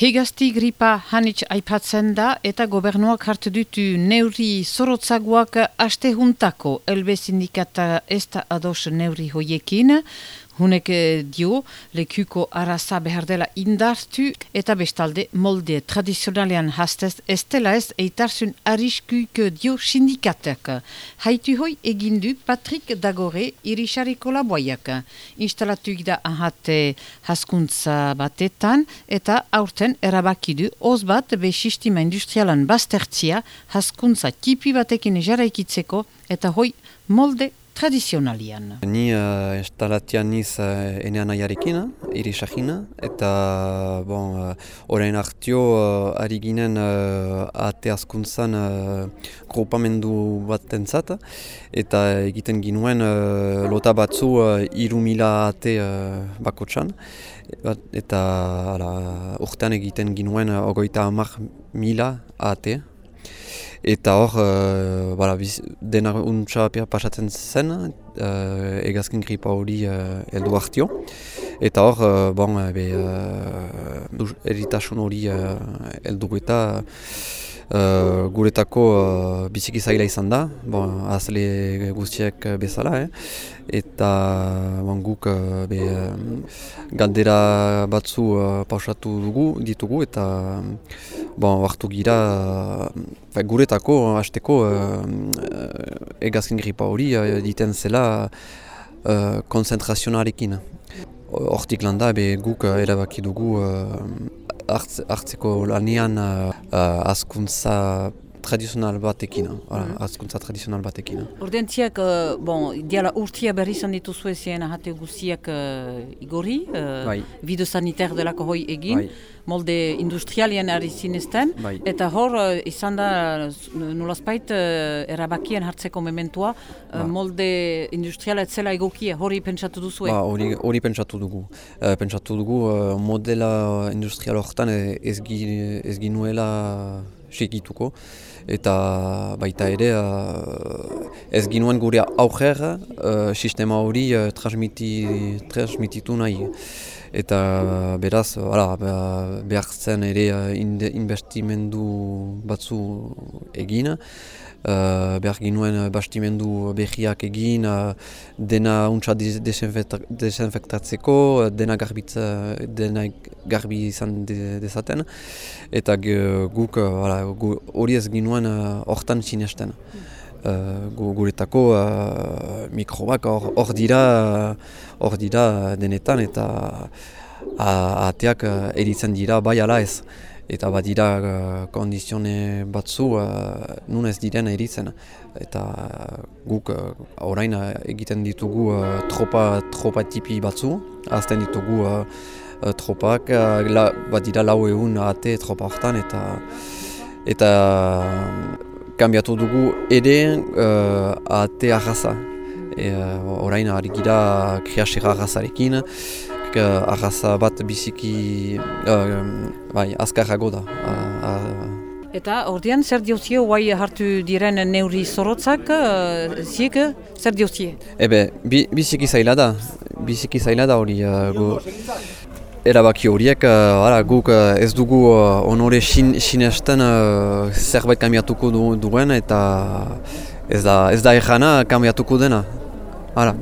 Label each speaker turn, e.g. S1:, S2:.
S1: Hegazti gripa hanitz aipatzen da eta gobernuak hartu ditu neuri zorotzagoak aste juntako. Elbe sindikata ez da ados neuri hoiekin. Hunek dio, lekuko araza behar dela indartu eta bestalde molde tradizionalean hastez ez dela ez eitarzun ariskuik dio sindikatek. Haitu hoi egindu Patrick Dagore irisariko laboiak. Instalatuik da ahate haskuntza batetan eta aurten erabakidu oz bat be sistema industrialan bastertzia haskuntza tipi batekin jaraikitzeko eta hoi molde tradizionalian.
S2: Ni uh, instalatian niz uh, enean aiarekin, iri eta bon, uh, orain hartio uh, ari ginen uh, ate askuntzan uh, grupamendu bat entzat, eta egiten ginuen uh, lota batzu uh, iru mila ate uh, bako txan, eta ala, urtean egiten ginuen uh, ogoita amak mila ate, Eta hor, uh, bala, biz, dena untsa pasatzen zen, uh, egazken gripa hori uh, eldu hartio. Eta hor, bon, be, uh, eritasun hori uh, eldu eta uh, guretako uh, biziki zaila izan da, bon, azle guztiak bezala, eh? eta bon, guk be, galdera batzu uh, pausatu dugu, ditugu, eta bon, hartu gira uh, guretako, hasteko uh, egazkin gripa hori uh, diten zela uh, konzentrazionarekin. Hortik landa, be, guk uh, erabaki dugu hartzeko lanian uh, uh, askuntza tradizional batekin, mm. askuntza tradizional batekin.
S1: Ordentziak, uh, bon, diala urtia berri izan dituzu ezien ahate guziak uh, igori, uh, bai. video saniter delako hoi egin, bai. molde industrialien ari zinezten, bai. eta hor uh, izan da nolazpait uh, erabakien hartzeko mementua, uh, molde industriala etzela egokia, hori pentsatu duzu?
S2: Ba, hori, hori pentsatu dugu. Uh, pentsatu dugu uh, modela industrial horretan ez, ez ginuela segituko eta baita ere uh, ez ginuen gure auger uh, sistema hori uh, transmititu nahi. Eta beraz hala, behar zen ere investimendu batzu egin uh, behar ginuen uh, bastimendu behiak egin, uh, dena untsa desenfektatzeko, uh, dena, garbitza, dena garbi izan dezaten, eta guk hori ez ginuen hortan sinesten. Uh, guretako uh, mikrobak hor dira, hor dira denetan eta ateak eritzen dira bai ala ez eta badira uh, kondizione batzu uh, nun ez diren eritzen. Eta uh, guk uh, orain uh, egiten ditugu uh, tropa, tropa tipi batzu, azten ditugu uh, tropak, uh, la, badira lau egun ate tropa hortan eta eta kambiatu dugu ere uh, ate arraza. E, uh, orain ari gira kriasera arrazarekin, uh, arraza bat biziki uh, bai, azkarrago da.
S1: Eta ordean zer diozio guai hartu diren neuri zorotzak, uh, ziek zer diozie?
S2: Ebe, bi, biziki zaila da, biziki zaila da hori uh, erabaki horiek, uh, guk uh, ez dugu uh, onore sinesten uh, zerbait kambiatuko du, duen eta ez da, ez da erjana kambiatuko dena. Hala,